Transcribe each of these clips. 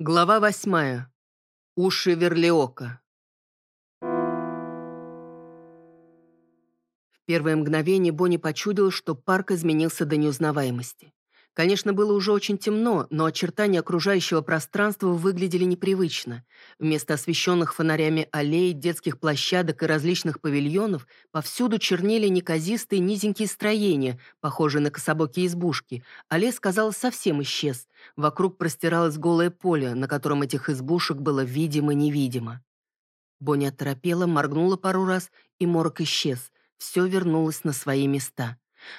Глава восьмая. Уши Верлиока. В первое мгновение Бонни почудил, что парк изменился до неузнаваемости. Конечно, было уже очень темно, но очертания окружающего пространства выглядели непривычно. Вместо освещенных фонарями аллей, детских площадок и различных павильонов повсюду чернели неказистые низенькие строения, похожие на кособокие избушки, а лес, казалось, совсем исчез. Вокруг простиралось голое поле, на котором этих избушек было видимо-невидимо. Бонни оторопела, моргнула пару раз, и морок исчез. Все вернулось на свои места.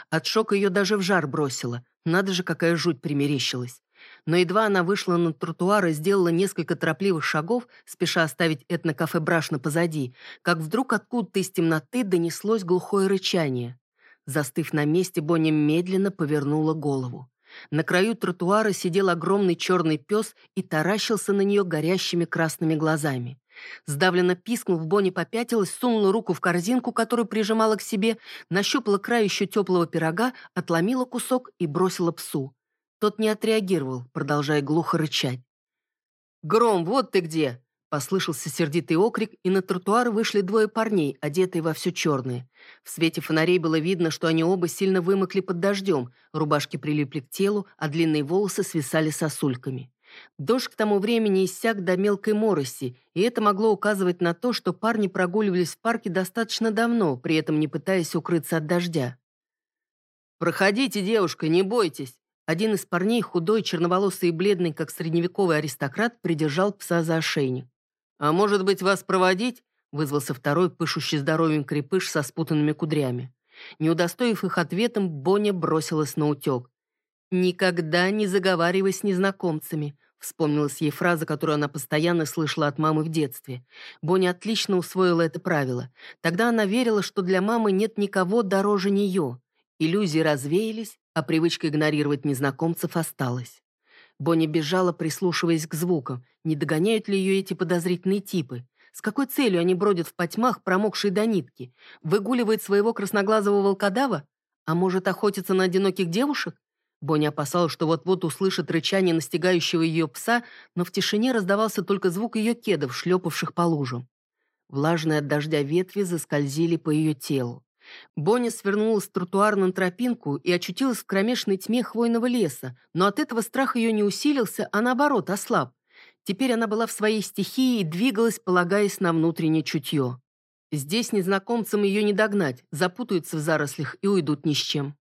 От шока ее даже в жар бросило. Надо же, какая жуть примерещилась. Но едва она вышла на тротуар и сделала несколько торопливых шагов, спеша оставить этнокафе Брашна позади, как вдруг откуда-то из темноты донеслось глухое рычание. Застыв на месте, Бонни медленно повернула голову. На краю тротуара сидел огромный черный пес и таращился на нее горящими красными глазами. Сдавленно пискнув, Бонни попятилась, сунула руку в корзинку, которую прижимала к себе, нащупала край еще теплого пирога, отломила кусок и бросила псу. Тот не отреагировал, продолжая глухо рычать. «Гром, вот ты где!» Послышался сердитый окрик, и на тротуар вышли двое парней, одетые во все черное. В свете фонарей было видно, что они оба сильно вымокли под дождем, рубашки прилипли к телу, а длинные волосы свисали сосульками. Дождь к тому времени иссяк до мелкой мороси, и это могло указывать на то, что парни прогуливались в парке достаточно давно, при этом не пытаясь укрыться от дождя. «Проходите, девушка, не бойтесь!» Один из парней, худой, черноволосый и бледный, как средневековый аристократ, придержал пса за ошейник. «А может быть, вас проводить?» вызвался второй, пышущий здоровьем крепыш со спутанными кудрями. Не удостоив их ответом, Боня бросилась на утек. «Никогда не заговаривай с незнакомцами», вспомнилась ей фраза, которую она постоянно слышала от мамы в детстве. Бонни отлично усвоила это правило. Тогда она верила, что для мамы нет никого дороже нее. Иллюзии развеялись, а привычка игнорировать незнакомцев осталась. Бонни бежала, прислушиваясь к звукам. Не догоняют ли ее эти подозрительные типы? С какой целью они бродят в потьмах, промокшие до нитки? Выгуливает своего красноглазого волкодава? А может, охотиться на одиноких девушек? Бонни опасалась, что вот-вот услышит рычание настигающего ее пса, но в тишине раздавался только звук ее кедов, шлепавших по лужам. Влажные от дождя ветви заскользили по ее телу. Бонни свернула с тротуара на тропинку и очутилась в кромешной тьме хвойного леса, но от этого страх ее не усилился, а наоборот ослаб. Теперь она была в своей стихии и двигалась, полагаясь на внутреннее чутье. Здесь незнакомцам ее не догнать, запутаются в зарослях и уйдут ни с чем.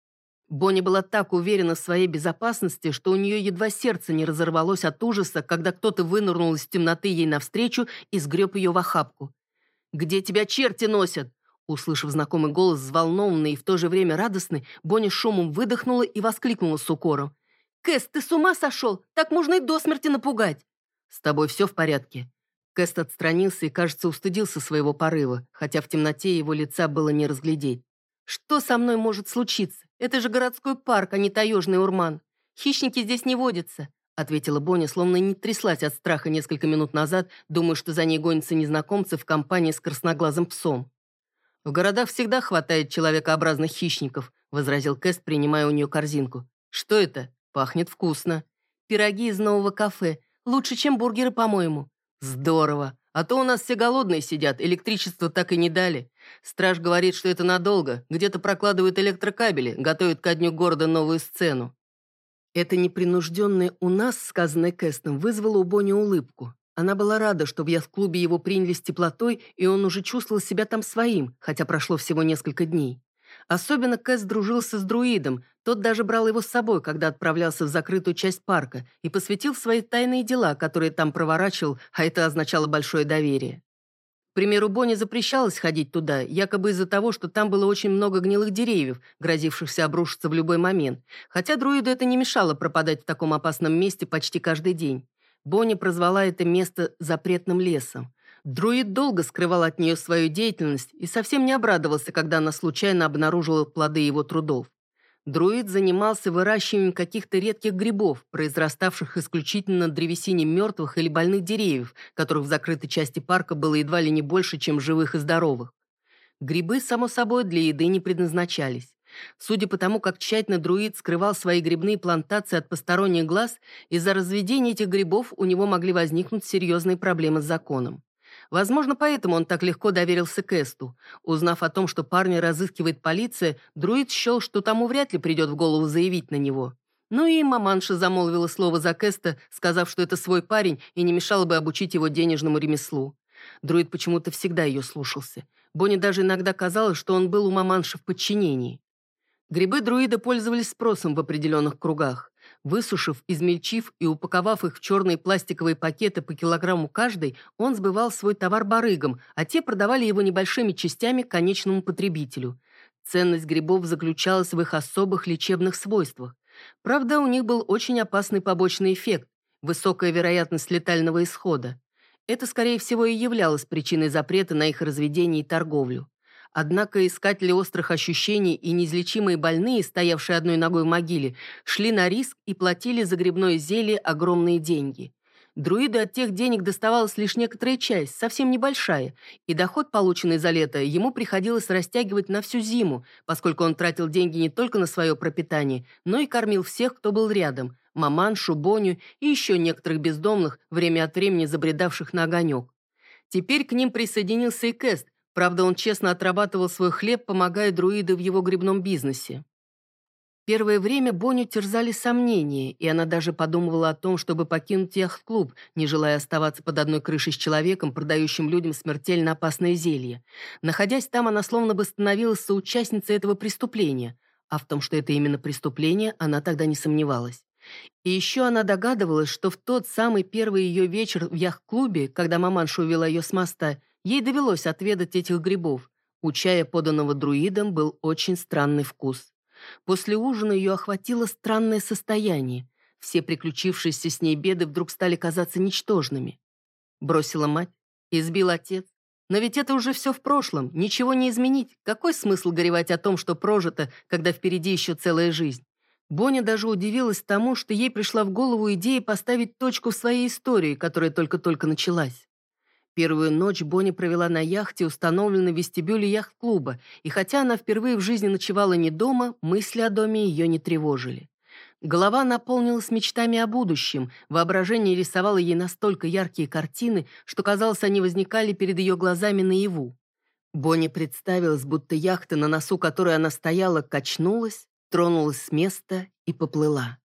Бонни была так уверена в своей безопасности, что у нее едва сердце не разорвалось от ужаса, когда кто-то вынырнул из темноты ей навстречу и сгреб ее в охапку. «Где тебя черти носят?» Услышав знакомый голос, взволнованный и в то же время радостный, Бонни шумом выдохнула и воскликнула с укором. «Кэс, ты с ума сошел? Так можно и до смерти напугать!» «С тобой все в порядке?» Кэст отстранился и, кажется, устыдился своего порыва, хотя в темноте его лица было не разглядеть. «Что со мной может случиться? Это же городской парк, а не таежный урман. Хищники здесь не водятся», — ответила Бонни, словно не тряслась от страха несколько минут назад, думая, что за ней гонятся незнакомцы в компании с красноглазым псом. «В городах всегда хватает человекообразных хищников», — возразил Кэст, принимая у нее корзинку. «Что это? Пахнет вкусно. Пироги из нового кафе. Лучше, чем бургеры, по-моему». «Здорово. А то у нас все голодные сидят, электричество так и не дали. Страж говорит, что это надолго. Где-то прокладывают электрокабели, готовят ко дню города новую сцену. Это непринужденное «у нас», сказанное Кэстом, вызвало у Бонни улыбку. Она была рада, что в яхт-клубе его приняли с теплотой, и он уже чувствовал себя там своим, хотя прошло всего несколько дней. Особенно Кэс дружился с друидом, тот даже брал его с собой, когда отправлялся в закрытую часть парка, и посвятил свои тайные дела, которые там проворачивал, а это означало большое доверие. К примеру, Бонни запрещалось ходить туда, якобы из-за того, что там было очень много гнилых деревьев, грозившихся обрушиться в любой момент, хотя друиду это не мешало пропадать в таком опасном месте почти каждый день. Бонни прозвала это место «запретным лесом». Друид долго скрывал от нее свою деятельность и совсем не обрадовался, когда она случайно обнаружила плоды его трудов. Друид занимался выращиванием каких-то редких грибов, произраставших исключительно на древесине мертвых или больных деревьев, которых в закрытой части парка было едва ли не больше, чем живых и здоровых. Грибы, само собой, для еды не предназначались. Судя по тому, как тщательно друид скрывал свои грибные плантации от посторонних глаз, из-за разведения этих грибов у него могли возникнуть серьезные проблемы с законом. Возможно, поэтому он так легко доверился Кэсту. Узнав о том, что парня разыскивает полиция, друид счел, что тому вряд ли придет в голову заявить на него. Ну и маманша замолвила слово за Кэста, сказав, что это свой парень и не мешало бы обучить его денежному ремеслу. Друид почему-то всегда ее слушался. Бонни даже иногда казалось, что он был у маманши в подчинении. Грибы друида пользовались спросом в определенных кругах. Высушив, измельчив и упаковав их в черные пластиковые пакеты по килограмму каждый, он сбывал свой товар барыгам, а те продавали его небольшими частями конечному потребителю. Ценность грибов заключалась в их особых лечебных свойствах. Правда, у них был очень опасный побочный эффект – высокая вероятность летального исхода. Это, скорее всего, и являлось причиной запрета на их разведение и торговлю. Однако искатели острых ощущений и неизлечимые больные, стоявшие одной ногой в могиле, шли на риск и платили за грибное зелье огромные деньги. Друиду от тех денег доставалась лишь некоторая часть, совсем небольшая, и доход, полученный за лето, ему приходилось растягивать на всю зиму, поскольку он тратил деньги не только на свое пропитание, но и кормил всех, кто был рядом – маман, шубоню и еще некоторых бездомных, время от времени забредавших на огонек. Теперь к ним присоединился и Кэст, Правда, он честно отрабатывал свой хлеб, помогая друиду в его грибном бизнесе. Первое время Боню терзали сомнения, и она даже подумывала о том, чтобы покинуть яхт-клуб, не желая оставаться под одной крышей с человеком, продающим людям смертельно опасное зелье. Находясь там, она словно бы становилась соучастницей этого преступления, а в том, что это именно преступление, она тогда не сомневалась. И еще она догадывалась, что в тот самый первый ее вечер в яхт-клубе, когда маманша увела ее с моста, Ей довелось отведать этих грибов. У чая, поданного друидом, был очень странный вкус. После ужина ее охватило странное состояние. Все приключившиеся с ней беды вдруг стали казаться ничтожными. Бросила мать, избил отец. Но ведь это уже все в прошлом, ничего не изменить. Какой смысл горевать о том, что прожито, когда впереди еще целая жизнь? Боня даже удивилась тому, что ей пришла в голову идея поставить точку в своей истории, которая только-только началась. Первую ночь Бонни провела на яхте, установленной в вестибюле яхт-клуба, и хотя она впервые в жизни ночевала не дома, мысли о доме ее не тревожили. Голова наполнилась мечтами о будущем, воображение рисовало ей настолько яркие картины, что, казалось, они возникали перед ее глазами наяву. Бонни представилась, будто яхта, на носу которой она стояла, качнулась, тронулась с места и поплыла.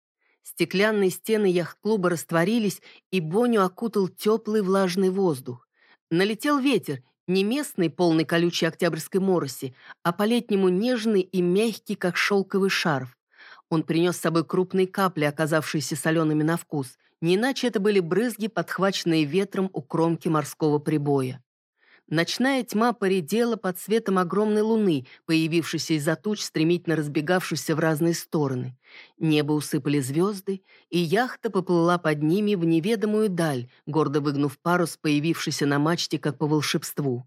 Стеклянные стены яхт-клуба растворились, и Боню окутал теплый влажный воздух. Налетел ветер, не местный, полный колючей октябрьской мороси, а по-летнему нежный и мягкий, как шелковый шарф. Он принес с собой крупные капли, оказавшиеся солеными на вкус. Не иначе это были брызги, подхваченные ветром у кромки морского прибоя. Ночная тьма поредела под светом огромной луны, появившейся из-за туч, стремительно разбегавшейся в разные стороны. Небо усыпали звезды, и яхта поплыла под ними в неведомую даль, гордо выгнув парус, появившийся на мачте, как по волшебству.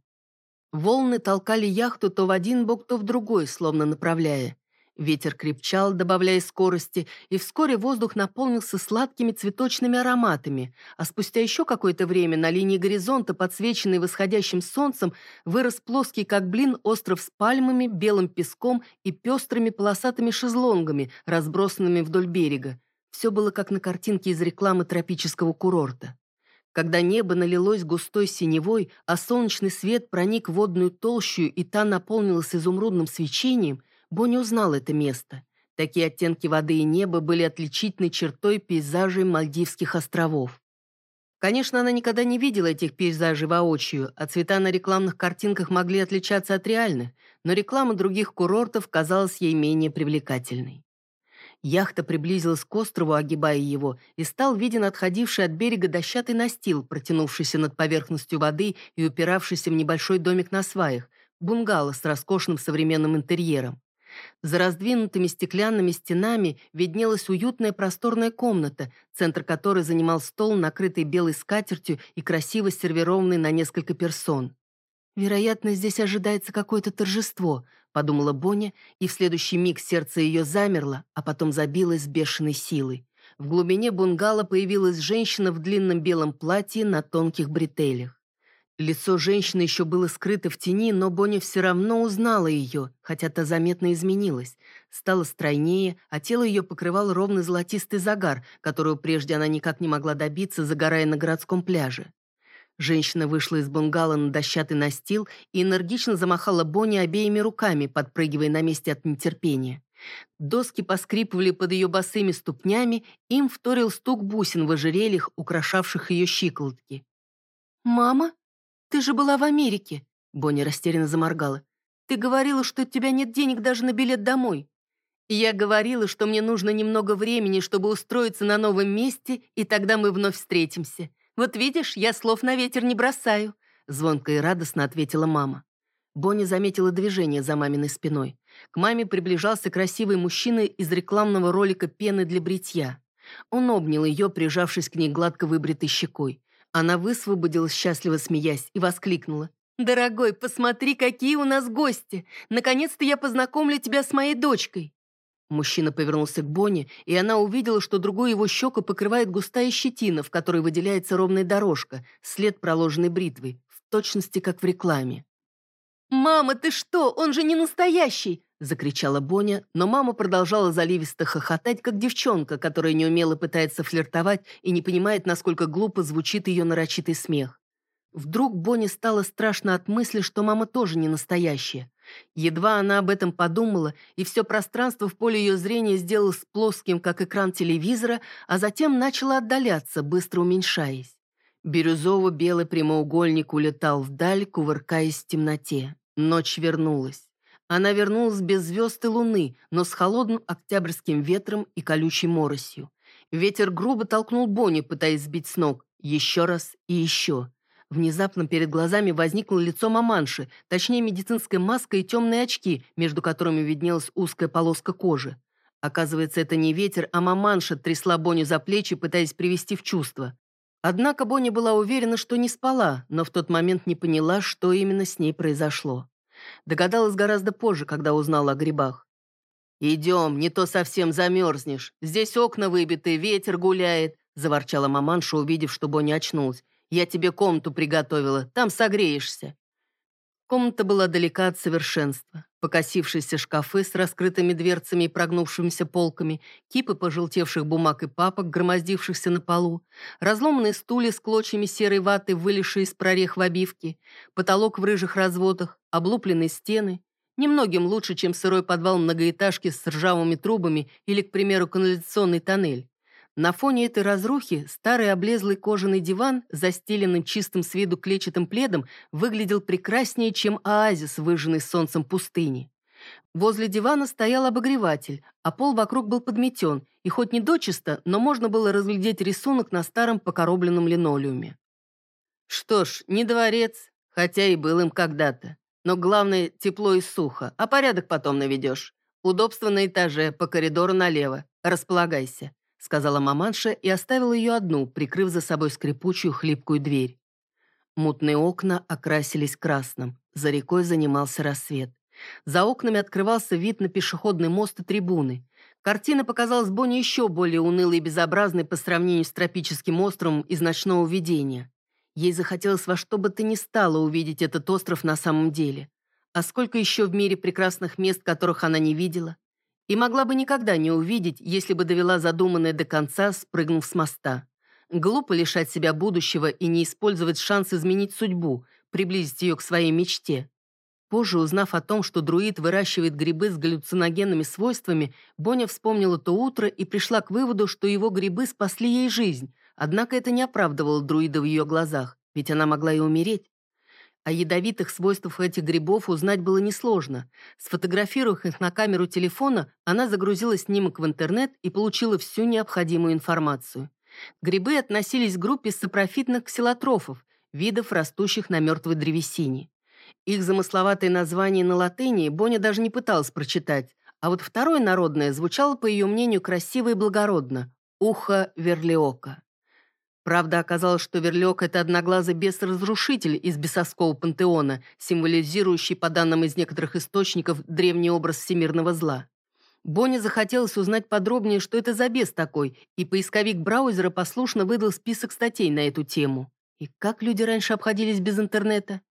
Волны толкали яхту то в один бок, то в другой, словно направляя. Ветер крепчал, добавляя скорости, и вскоре воздух наполнился сладкими цветочными ароматами, а спустя еще какое-то время на линии горизонта, подсвеченный восходящим солнцем, вырос плоский, как блин, остров с пальмами, белым песком и пестрыми полосатыми шезлонгами, разбросанными вдоль берега. Все было как на картинке из рекламы тропического курорта. Когда небо налилось густой синевой, а солнечный свет проник в водную толщу и та наполнилась изумрудным свечением – Бонни узнал это место. Такие оттенки воды и неба были отличительной чертой пейзажей Мальдивских островов. Конечно, она никогда не видела этих пейзажей воочию, а цвета на рекламных картинках могли отличаться от реальных, но реклама других курортов казалась ей менее привлекательной. Яхта приблизилась к острову, огибая его, и стал виден отходивший от берега дощатый настил, протянувшийся над поверхностью воды и упиравшийся в небольшой домик на сваях, бунгало с роскошным современным интерьером. За раздвинутыми стеклянными стенами виднелась уютная просторная комната, центр которой занимал стол, накрытый белой скатертью и красиво сервированный на несколько персон. «Вероятно, здесь ожидается какое-то торжество», — подумала Боня, и в следующий миг сердце ее замерло, а потом забилось с бешеной силой. В глубине бунгало появилась женщина в длинном белом платье на тонких бретелях. Лицо женщины еще было скрыто в тени, но Бонни все равно узнала ее, хотя та заметно изменилась. Стала стройнее, а тело ее покрывал ровный золотистый загар, которого прежде она никак не могла добиться, загорая на городском пляже. Женщина вышла из бунгало на дощатый настил и энергично замахала Бонни обеими руками, подпрыгивая на месте от нетерпения. Доски поскрипывали под ее босыми ступнями, им вторил стук бусин в ожерельях, украшавших ее щиколотки. «Мама?» «Ты же была в Америке!» Бонни растерянно заморгала. «Ты говорила, что у тебя нет денег даже на билет домой». «Я говорила, что мне нужно немного времени, чтобы устроиться на новом месте, и тогда мы вновь встретимся. Вот видишь, я слов на ветер не бросаю», звонко и радостно ответила мама. Бонни заметила движение за маминой спиной. К маме приближался красивый мужчина из рекламного ролика пены для бритья. Он обнял ее, прижавшись к ней гладко выбритой щекой. Она высвободилась, счастливо смеясь, и воскликнула. «Дорогой, посмотри, какие у нас гости! Наконец-то я познакомлю тебя с моей дочкой!» Мужчина повернулся к Бонни, и она увидела, что другую его щеку покрывает густая щетина, в которой выделяется ровная дорожка, след проложенной бритвой, в точности как в рекламе. «Мама, ты что? Он же не настоящий!» — закричала Боня, но мама продолжала заливисто хохотать, как девчонка, которая неумело пытается флиртовать и не понимает, насколько глупо звучит ее нарочитый смех. Вдруг Боне стало страшно от мысли, что мама тоже не настоящая. Едва она об этом подумала, и все пространство в поле ее зрения сделалось плоским, как экран телевизора, а затем начало отдаляться, быстро уменьшаясь. Бирюзово-белый прямоугольник улетал вдаль, кувыркаясь в темноте. Ночь вернулась. Она вернулась без звезд и луны, но с холодным октябрьским ветром и колючей моросью. Ветер грубо толкнул Бонни, пытаясь сбить с ног. Еще раз и еще. Внезапно перед глазами возникло лицо маманши, точнее медицинская маска и темные очки, между которыми виднелась узкая полоска кожи. Оказывается, это не ветер, а маманша трясла Бонни за плечи, пытаясь привести в чувство. Однако Бонни была уверена, что не спала, но в тот момент не поняла, что именно с ней произошло. Догадалась гораздо позже, когда узнала о грибах. «Идем, не то совсем замерзнешь. Здесь окна выбиты, ветер гуляет», — заворчала маманша, увидев, что Бонни очнулась. «Я тебе комнату приготовила, там согреешься». Комната была далека от совершенства. Покосившиеся шкафы с раскрытыми дверцами и прогнувшимися полками, кипы пожелтевших бумаг и папок, громоздившихся на полу, разломанные стулья с клочьями серой ваты, вылезшие из прорех в обивке, потолок в рыжих разводах, облупленные стены. Немногим лучше, чем сырой подвал многоэтажки с ржавыми трубами или, к примеру, канализационный тоннель. На фоне этой разрухи старый облезлый кожаный диван, застеленным чистым с виду клетчатым пледом, выглядел прекраснее, чем оазис, выжженный солнцем пустыни. Возле дивана стоял обогреватель, а пол вокруг был подметен, и хоть не дочисто, но можно было разглядеть рисунок на старом покоробленном линолеуме. Что ж, не дворец, хотя и был им когда-то. Но главное, тепло и сухо, а порядок потом наведешь. Удобство на этаже, по коридору налево. Располагайся сказала маманша и оставила ее одну, прикрыв за собой скрипучую хлипкую дверь. Мутные окна окрасились красным. За рекой занимался рассвет. За окнами открывался вид на пешеходный мост и трибуны. Картина показалась Бонне еще более унылой и безобразной по сравнению с тропическим островом из ночного видения. Ей захотелось во что бы то ни стало увидеть этот остров на самом деле. А сколько еще в мире прекрасных мест, которых она не видела? И могла бы никогда не увидеть, если бы довела задуманное до конца, спрыгнув с моста. Глупо лишать себя будущего и не использовать шанс изменить судьбу, приблизить ее к своей мечте. Позже, узнав о том, что друид выращивает грибы с галлюциногенными свойствами, Боня вспомнила то утро и пришла к выводу, что его грибы спасли ей жизнь, однако это не оправдывало друида в ее глазах, ведь она могла и умереть. О ядовитых свойствах этих грибов узнать было несложно. Сфотографировав их на камеру телефона, она загрузила снимок в интернет и получила всю необходимую информацию. Грибы относились к группе сапрофитных ксилотрофов, видов, растущих на мертвой древесине. Их замысловатое название на латыни Боня даже не пыталась прочитать, а вот второе народное звучало, по ее мнению, красиво и благородно – ухо верлиока. Правда, оказалось, что Верлек – это одноглазый бес-разрушитель из бесовского пантеона, символизирующий, по данным из некоторых источников, древний образ всемирного зла. Бонни захотелось узнать подробнее, что это за бес такой, и поисковик браузера послушно выдал список статей на эту тему. И как люди раньше обходились без интернета?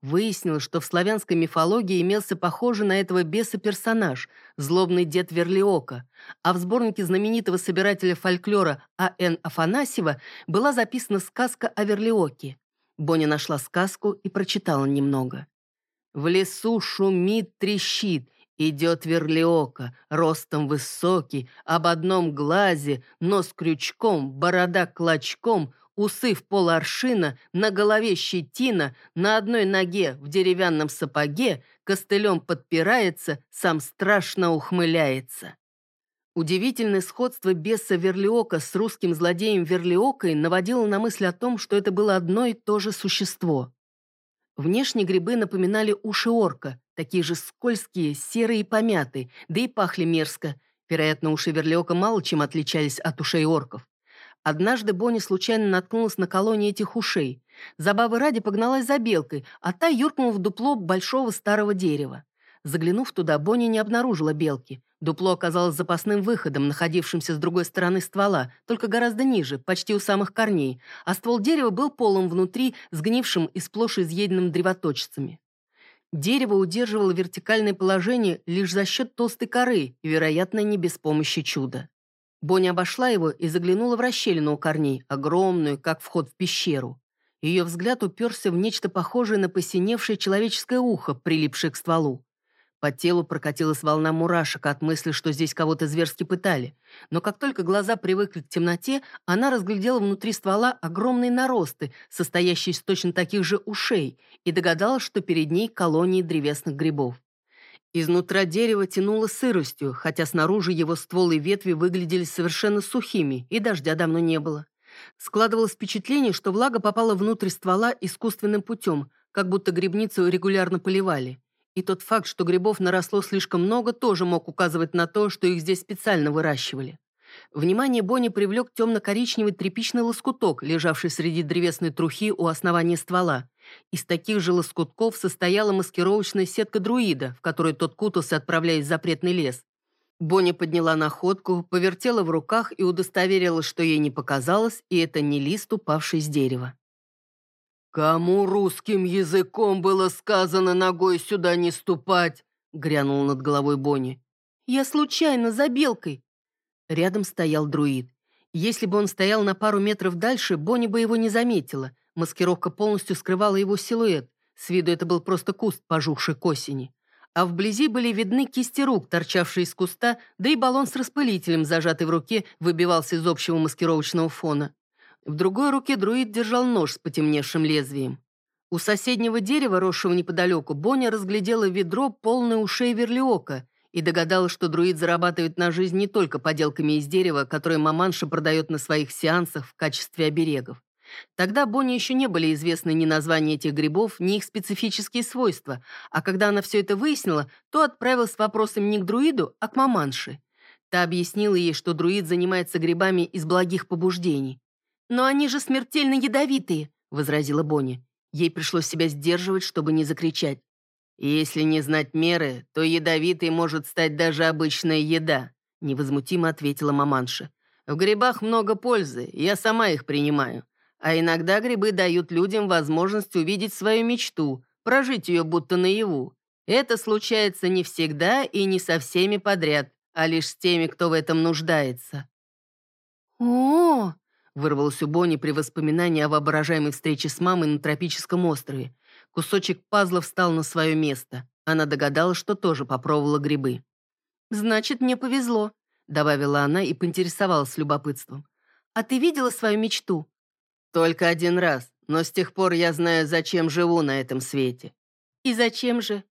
Выяснилось, что в славянской мифологии имелся похожий на этого беса персонаж – злобный дед Верлиока, а в сборнике знаменитого собирателя фольклора А.Н. Афанасьева была записана сказка о Верлиоке. Боня нашла сказку и прочитала немного. «В лесу шумит, трещит, идет Верлиока, ростом высокий, об одном глазе, нос крючком, борода клочком, Усы в поларшина, на голове щетина, на одной ноге в деревянном сапоге, костылем подпирается, сам страшно ухмыляется. Удивительное сходство беса Верлиока с русским злодеем Верлиокой наводило на мысль о том, что это было одно и то же существо. Внешне грибы напоминали уши орка, такие же скользкие, серые и помятые, да и пахли мерзко. Вероятно, уши Верлиока мало чем отличались от ушей орков. Однажды Бонни случайно наткнулась на колонии этих ушей. Забавы ради погналась за белкой, а та юркнула в дупло большого старого дерева. Заглянув туда, Бонни не обнаружила белки. Дупло оказалось запасным выходом, находившимся с другой стороны ствола, только гораздо ниже, почти у самых корней, а ствол дерева был полым внутри, сгнившим и сплошь изъеденным древоточцами. Дерево удерживало вертикальное положение лишь за счет толстой коры вероятно, не без помощи чуда. Боня обошла его и заглянула в расщелину у корней, огромную, как вход в пещеру. Ее взгляд уперся в нечто похожее на посиневшее человеческое ухо, прилипшее к стволу. По телу прокатилась волна мурашек от мысли, что здесь кого-то зверски пытали. Но как только глаза привыкли к темноте, она разглядела внутри ствола огромные наросты, состоящие из точно таких же ушей, и догадалась, что перед ней колонии древесных грибов. Изнутра дерева тянуло сыростью, хотя снаружи его стволы и ветви выглядели совершенно сухими, и дождя давно не было. Складывалось впечатление, что влага попала внутрь ствола искусственным путем, как будто грибницу регулярно поливали. И тот факт, что грибов наросло слишком много, тоже мог указывать на то, что их здесь специально выращивали. Внимание Бонни привлек темно-коричневый тряпичный лоскуток, лежавший среди древесной трухи у основания ствола. Из таких же лоскутков состояла маскировочная сетка друида, в которой тот кутался, отправляясь в запретный лес. Бонни подняла находку, повертела в руках и удостоверилась, что ей не показалось, и это не лист, упавший с дерева. «Кому русским языком было сказано ногой сюда не ступать?» — грянул над головой Бонни. «Я случайно, за белкой». Рядом стоял друид. Если бы он стоял на пару метров дальше, Бонни бы его не заметила. Маскировка полностью скрывала его силуэт. С виду это был просто куст, пожухший к осени. А вблизи были видны кисти рук, торчавшие из куста, да и баллон с распылителем, зажатый в руке, выбивался из общего маскировочного фона. В другой руке друид держал нож с потемневшим лезвием. У соседнего дерева, росшего неподалеку, Боня разглядела ведро, полное ушей верлиока, и догадалась, что друид зарабатывает на жизнь не только поделками из дерева, которые маманша продает на своих сеансах в качестве оберегов. Тогда Бонни еще не были известны ни названия этих грибов, ни их специфические свойства, а когда она все это выяснила, то отправилась с вопросом не к друиду, а к маманше. Та объяснила ей, что друид занимается грибами из благих побуждений. «Но они же смертельно ядовитые», — возразила Бонни. Ей пришлось себя сдерживать, чтобы не закричать. «Если не знать меры, то ядовитой может стать даже обычная еда», — невозмутимо ответила маманша. «В грибах много пользы, я сама их принимаю. А иногда грибы дают людям возможность увидеть свою мечту, прожить ее будто наяву. Это случается не всегда и не со всеми подряд, а лишь с теми, кто в этом нуждается. «О!» — вырвалось у Бонни при воспоминании о воображаемой встрече с мамой на тропическом острове. Кусочек пазла встал на свое место. Она догадалась, что тоже попробовала грибы. «Значит, мне повезло», — добавила она и поинтересовалась любопытством. «А ты видела свою мечту? Только один раз, но с тех пор я знаю, зачем живу на этом свете. И зачем же?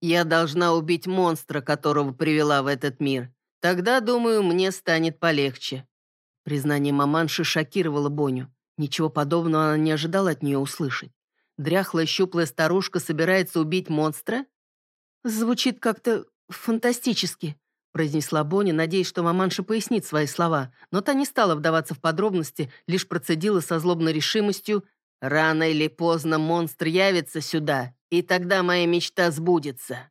Я должна убить монстра, которого привела в этот мир. Тогда, думаю, мне станет полегче. Признание маманши шокировало Боню. Ничего подобного она не ожидала от нее услышать. Дряхлая щуплая старушка собирается убить монстра? Звучит как-то фантастически произнесла Бонни, надеясь, что маманша пояснит свои слова, но та не стала вдаваться в подробности, лишь процедила со злобной решимостью «Рано или поздно монстр явится сюда, и тогда моя мечта сбудется».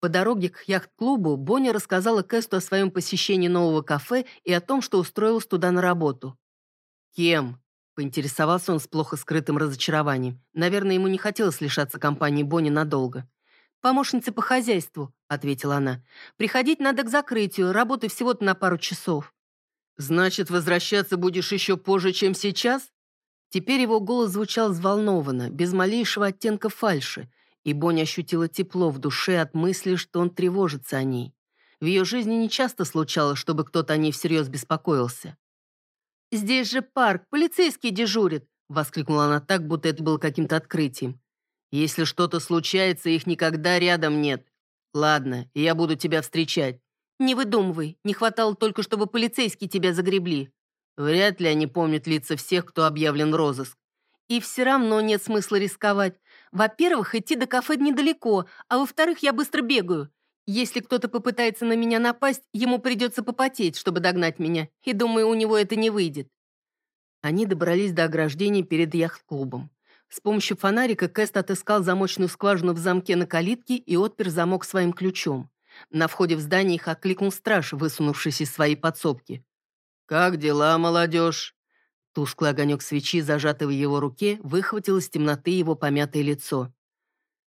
По дороге к яхт-клубу Бонни рассказала Кэсту о своем посещении нового кафе и о том, что устроилась туда на работу. «Кем?» Поинтересовался он с плохо скрытым разочарованием. Наверное, ему не хотелось лишаться компании Бонни надолго. «Помощница по хозяйству», — ответила она. «Приходить надо к закрытию, работы всего-то на пару часов». «Значит, возвращаться будешь еще позже, чем сейчас?» Теперь его голос звучал взволнованно, без малейшего оттенка фальши, и Бонни ощутила тепло в душе от мысли, что он тревожится о ней. В ее жизни не часто случалось, чтобы кто-то о ней всерьез беспокоился. «Здесь же парк, полицейский дежурит!» — воскликнула она так, будто это было каким-то открытием. «Если что-то случается, их никогда рядом нет. Ладно, я буду тебя встречать». «Не выдумывай, не хватало только, чтобы полицейские тебя загребли». Вряд ли они помнят лица всех, кто объявлен розыск. И все равно нет смысла рисковать. Во-первых, идти до кафе недалеко, а во-вторых, я быстро бегаю. Если кто-то попытается на меня напасть, ему придется попотеть, чтобы догнать меня, и думаю, у него это не выйдет. Они добрались до ограждения перед яхт-клубом. С помощью фонарика Кэст отыскал замочную скважину в замке на калитке и отпер замок своим ключом. На входе в здание их окликнул страж, высунувшись из своей подсобки. «Как дела, молодежь?» Тусклый огонек свечи, зажатый в его руке, выхватил из темноты его помятое лицо.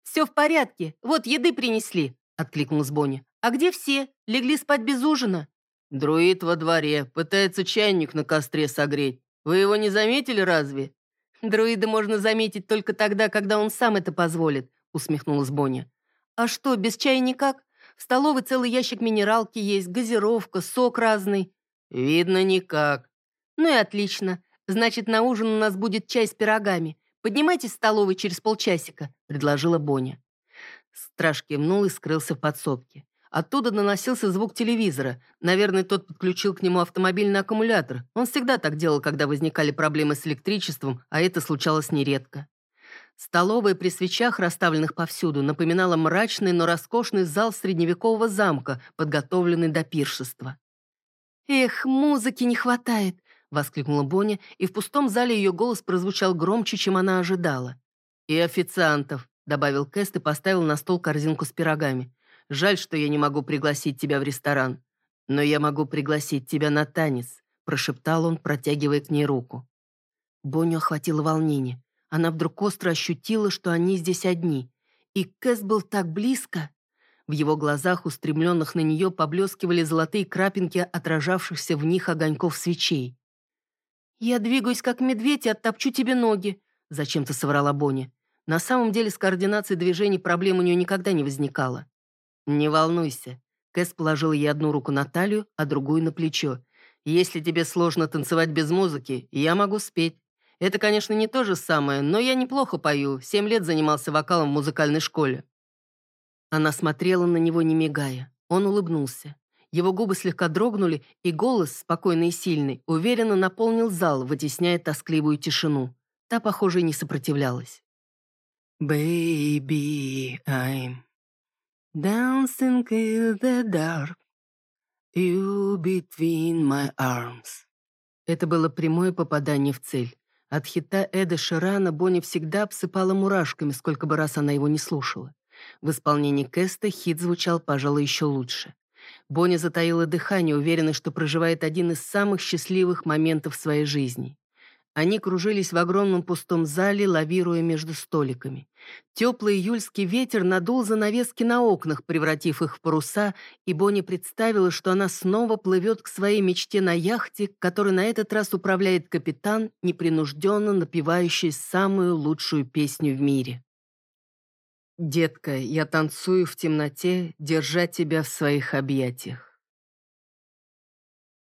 «Все в порядке, вот еды принесли», — откликнулась Бонни. «А где все? Легли спать без ужина?» «Друид во дворе, пытается чайник на костре согреть. Вы его не заметили разве?» «Друида можно заметить только тогда, когда он сам это позволит», — усмехнулась Бонни. «А что, без чая никак? В столовой целый ящик минералки есть, газировка, сок разный». «Видно, никак». «Ну и отлично. Значит, на ужин у нас будет чай с пирогами. Поднимайтесь в столовой через полчасика», — предложила Бонни. Страж кивнул и скрылся в подсобке. Оттуда доносился звук телевизора. Наверное, тот подключил к нему автомобильный аккумулятор. Он всегда так делал, когда возникали проблемы с электричеством, а это случалось нередко. Столовая при свечах, расставленных повсюду, напоминала мрачный, но роскошный зал средневекового замка, подготовленный до пиршества. «Эх, музыки не хватает!» — воскликнула Бонни, и в пустом зале ее голос прозвучал громче, чем она ожидала. «И официантов», добавил Кэст и поставил на стол корзинку с пирогами. «Жаль, что я не могу пригласить тебя в ресторан. Но я могу пригласить тебя на танец», прошептал он, протягивая к ней руку. Боню охватило волнение. Она вдруг остро ощутила, что они здесь одни. И Кэст был так близко. В его глазах, устремленных на нее, поблескивали золотые крапинки отражавшихся в них огоньков свечей. «Я двигаюсь, как медведь, и оттопчу тебе ноги», — зачем-то соврала Бонни. На самом деле с координацией движений проблем у нее никогда не возникало. «Не волнуйся». Кэс положил ей одну руку на талию, а другую на плечо. «Если тебе сложно танцевать без музыки, я могу спеть. Это, конечно, не то же самое, но я неплохо пою. Семь лет занимался вокалом в музыкальной школе». Она смотрела на него, не мигая. Он улыбнулся. Его губы слегка дрогнули, и голос, спокойный и сильный, уверенно наполнил зал, вытесняя тоскливую тишину. Та, похоже, не сопротивлялась. Baby, I'm dancing in the dark. You between my arms. Это было прямое попадание в цель. От хита Эда Ширана Бонни всегда обсыпала мурашками, сколько бы раз она его не слушала. В исполнении Кэста хит звучал, пожалуй, еще лучше. Бонни затаила дыхание, уверенная, что проживает один из самых счастливых моментов своей жизни. Они кружились в огромном пустом зале, лавируя между столиками. Теплый июльский ветер надул занавески на окнах, превратив их в паруса, и Бонни представила, что она снова плывет к своей мечте на яхте, которой на этот раз управляет капитан, непринужденно напевающий самую лучшую песню в мире. «Детка, я танцую в темноте, держа тебя в своих объятиях.